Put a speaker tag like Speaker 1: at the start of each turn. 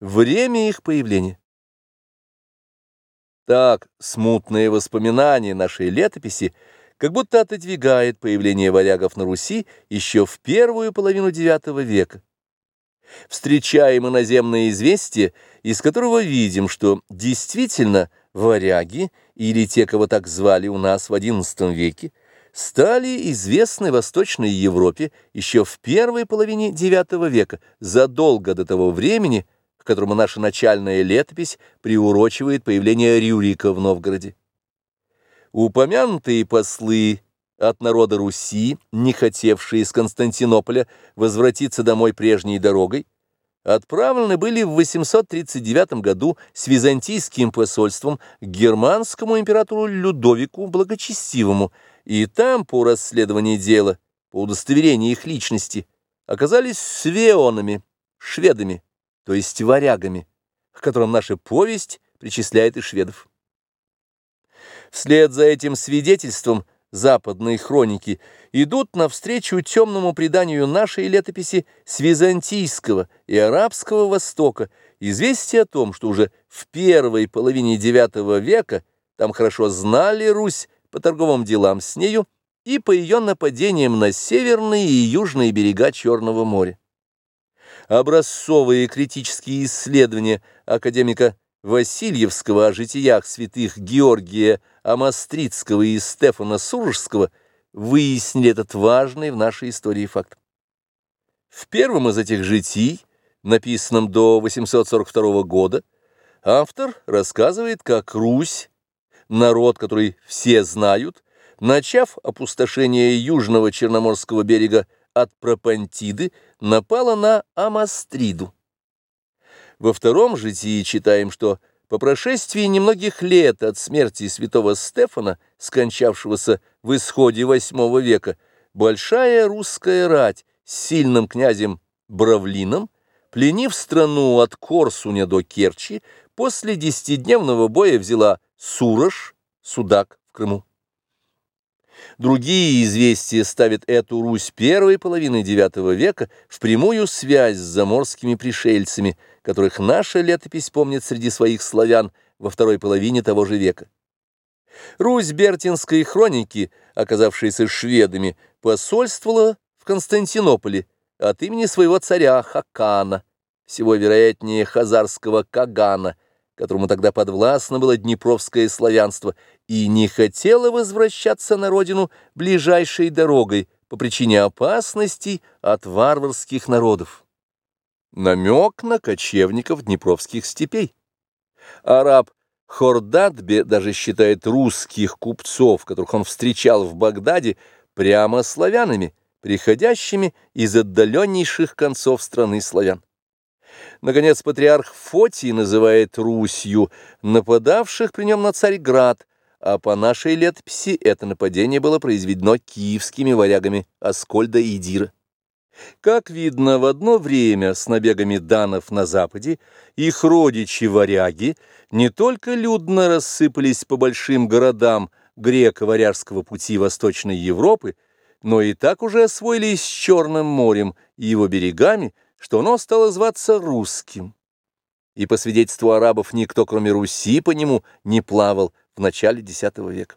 Speaker 1: Время их появления. Так, смутные воспоминания нашей летописи как будто отодвигает появление варягов на Руси еще в первую половину IX века. Встречаем иноземное известие, из которого видим, что действительно варяги, или те, кого так звали у нас в XI веке, стали известны Восточной Европе еще в первой половине IX века, задолго до того времени, которому наша начальная летопись приурочивает появление Рюрика в Новгороде. Упомянутые послы от народа Руси, не хотевшие из Константинополя возвратиться домой прежней дорогой, отправлены были в 839 году с византийским посольством к германскому императору Людовику Благочестивому, и там, по расследованию дела, по удостоверению их личности, оказались свеонами, шведами, то есть варягами, к которым наша повесть причисляет и шведов. Вслед за этим свидетельством западные хроники идут навстречу темному преданию нашей летописи с византийского и арабского востока, известие о том, что уже в первой половине IX века там хорошо знали Русь по торговым делам с нею и по ее нападениям на северные и южные берега Черного моря образцовые критические исследования академика Васильевского о житиях святых Георгия Амастрицкого и Стефана Суржского выяснили этот важный в нашей истории факт. В первом из этих житий, написанном до 842 года, автор рассказывает, как Русь, народ, который все знают, начав опустошение южного Черноморского берега от Пропантиды напала на Амастриду. Во втором житии читаем, что по прошествии немногих лет от смерти святого Стефана, скончавшегося в исходе VIII века, большая русская рать с сильным князем Бравлином, пленив страну от Корсуня до Керчи, после десятидневного боя взяла Сурож, Судак в Крыму. Другие известия ставят эту Русь первой половины IX века в прямую связь с заморскими пришельцами, которых наша летопись помнит среди своих славян во второй половине того же века. Русь Бертинской хроники, оказавшаяся шведами, посольствовала в Константинополе от имени своего царя Хакана, всего вероятнее хазарского Кагана – которому тогда подвластно было днепровское славянство, и не хотела возвращаться на родину ближайшей дорогой по причине опасностей от варварских народов. Намек на кочевников днепровских степей. Араб Хордадбе даже считает русских купцов, которых он встречал в Багдаде, прямо славянами, приходящими из отдаленнейших концов страны славян. Наконец, патриарх Фотий называет Русью нападавших при нем на Царьград, а по нашей летописи это нападение было произведено киевскими варягами Аскольда и Дира. Как видно, в одно время с набегами данов на западе их родичи-варяги не только людно рассыпались по большим городам греко-варяжского пути Восточной Европы, но и так уже освоились с Черным морем и его берегами, что оно стало зваться русским. И по свидетельству арабов никто, кроме Руси, по нему не плавал в начале X века.